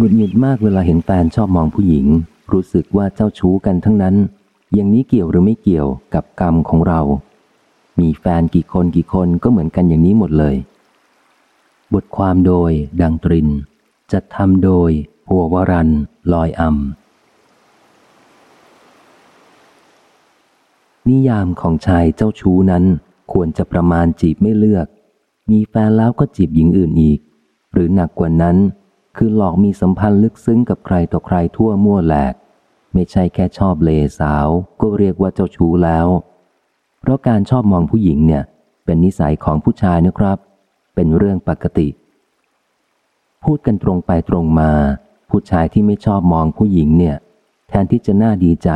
หงุดหงิดมากเวลาเห็นแฟนชอบมองผู้หญิง รู้สึกว่าเจ้าชู้กันทั้งนั้น อย่างนี้เกี่ยวหรือไม่เกี่ยวกับกรรมของเรา มีแฟนกี่คนกี่คนก็เหมือนกันอย่างนี้หมดเลย บทความโดย ดังตริน จัดทำโดยหัววรันลอยอำนิยามของชายเจ้าชู้นั้น ควรจะประมาณจีบไม่เลือก มีแฟนแล้วก็จีบหญิงอื่นอีก หรือหนักกว่านั้น คือหลอกมีสัมพันธ์ลึกซึ้งกับใครต่อใครทั่วมั่วแหลก ไม่ใช่แค่ชอบเลสาว ก็เรียกว่าเจ้าชู้แล้ว เพราะการชอบมองผู้หญิงเนี่ย เป็นนิสัยของผู้ชายนะครับ เป็นเรื่องปกติ พูดกันตรงไปตรงมา ผู้ชายที่ไม่ชอบมองผู้หญิงเนี่ย แทนที่จะน่าดีใจ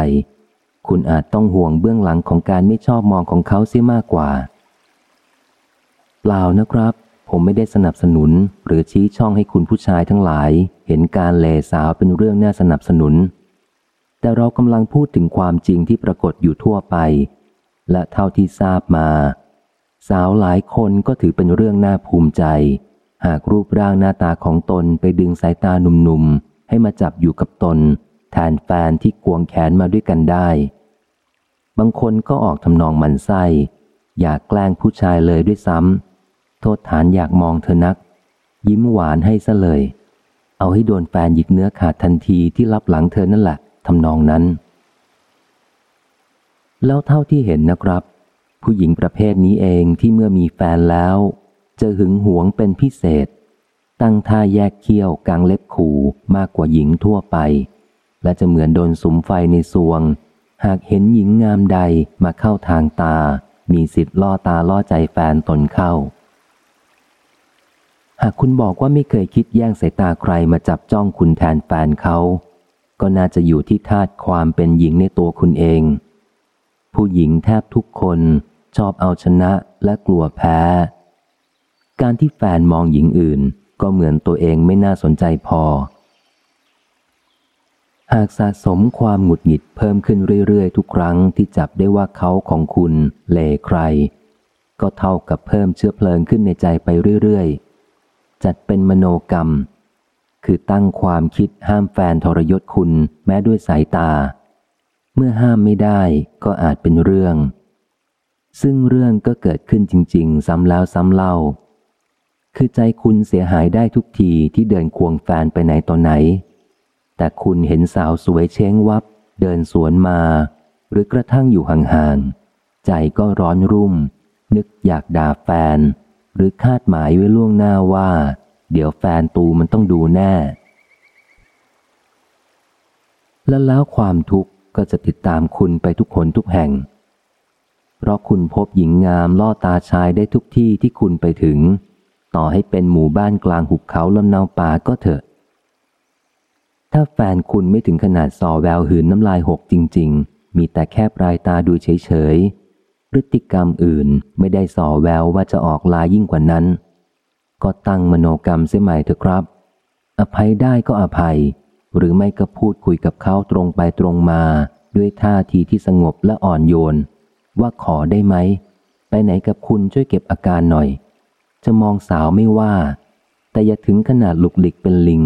คุณอาจต้องห่วงเบื้องหลังของการไม่ชอบมองของเขาเสียมากกว่า เปล่านะครับ ผมไม่ได้สนับสนุนหรือชี้ช่องให้คุณผู้ชายทั้งหลาย เห็นการเลสาวเป็นเรื่องน่าสนับสนุน แต่เรากำลังพูดถึงความจริงที่ปรากฏอยู่ทั่วไป และเท่าที่ทราบมา สาวหลายคนก็ถือเป็นเรื่องน่าภูมิใจ หากรูปร่างหน้าตาของตนไปดึงสายตาหนุ่มๆ ให้มาจับอยู่กับตน แทนแฟนที่ควงแขนมาด้วยกันได้ บางคนก็ออกทำนองมันไส้ อยากแกล้งผู้ชายเลยด้วยซ้ำ โทษฐานอยากมองเธอนัก ยิ้มหวานให้ซะเลย เอาให้โดนแฟนหยิกเนื้อขาดทันทีที่รับหลังเธอนั่นแหละทำนองนั้น แล้วเท่าที่เห็นนะครับ ผู้หญิงประเภทนี้เองที่เมื่อมีแฟนแล้ว จะหึงหวงเป็นพิเศษ ตั้งท่าแยกเขี้ยวกางเล็บขู่มากกว่าหญิงทั่วไป และจะเหมือนโดนสุมไฟในสวง หากเห็นหญิงงามใดมาเข้าทางตา มีสิทธิ์ล่อตาล่อใจแฟนตนเข้า หากคุณบอกว่าไม่เคยคิดแย่งสายตาใครมาจับจ้องคุณแทนแฟนเขา ก็น่าจะอยู่ที่ธาตุความเป็นหญิงในตัวคุณเอง ผู้หญิงแทบทุกคนชอบเอาชนะและกลัวแพ้ การที่แฟนมองหญิงอื่น ก็เหมือนตัวเองไม่น่าสนใจพอ หากสะสมความหงุดหงิดเพิ่มขึ้นเรื่อยๆ ทุกครั้งที่จับได้ว่าเขาของคุณเลใคร ก็เท่ากับเพิ่มเชื้อเพลิงขึ้นในใจไปเรื่อยๆ จัดเป็นมโนกรรม คือตั้งความคิดห้ามแฟนทรยศคุณแม้ด้วยสายตา เมื่อห้ามไม่ได้ก็อาจเป็นเรื่อง ซึ่งเรื่องก็เกิดขึ้นจริง ๆ ซ้ำแล้วซ้ำเล่า คือใจคุณเสียหายได้ทุกทีที่เดินควงแฟนไปไหนต่อไหน แต่คุณเห็นสาวสวยเช้งวับ เดินสวนมา หรือกระทั่งอยู่ห่างๆใจก็ร้อนรุ่ม นึกอยากด่าแฟน รือคาดหมายไว้ล่วงหน้าว่า เดี๋ยวแฟนตูมันต้องดูแน่ และแล้วความทุกข์ก็จะติดตามคุณไปทุกคนทุกแห่ง เพราะคุณพบหญิงงามล่อตาชายได้ทุกที่ที่คุณไปถึง ต่อให้เป็นหมู่บ้านกลางหุบเขาลำนาป่าก็เถอะ ถ้าแฟนคุณไม่ถึงขนาดส่อแววหืนน้ำลายหกจริง ๆ มีแต่แค่ปลายตาดูเฉยๆ พฤติกรรมอื่นไม่ได้ส่อแววว่าจะออกลายยิ่งกว่านั้น ก็ตั้งมโนกรรมเสียใหม่เถอะครับ อภัยได้ก็อภัย หรือไม่ก็พูดคุยกับเขาตรงไปตรงมา ด้วยท่าทีที่สงบและอ่อนโยน ว่าขอได้ไหม ไปไหนกับคุณช่วยเก็บอาการหน่อย จะมองสาวไม่ว่า แต่อย่าถึงขนาดหลุกหลิกเป็นลิง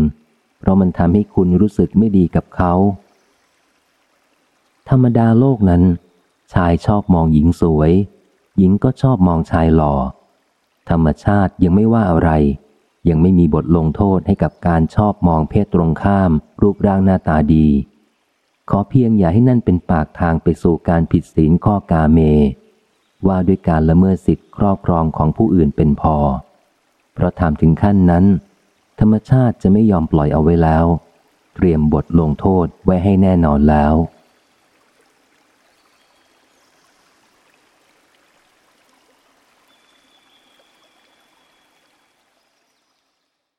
เพราะมันทำให้คุณรู้สึกไม่ดีกับเขา ธรรมดาโลกนั้น ชายชอบมองหญิงสวย หญิงก็ชอบมองชายหล่อ ธรรมชาติยังไม่ว่าอะไร ยังไม่มีบทลงโทษให้กับการชอบมองเพศตรงข้าม รูปร่างหน้าตาดี ขอเพียงอย่าให้นั่นเป็นปากทางไปสู่การผิดศีลข้อกาเม ว่าด้วยการละเมิดสิทธิครอบครองของผู้อื่นเป็นพอ เพราะทำถึงขั้นนั้น ธรรมชาติจะไม่ยอมปล่อยเอาไว้แล้ว เตรียมบทลงโทษไว้ให้แน่นอนแล้ว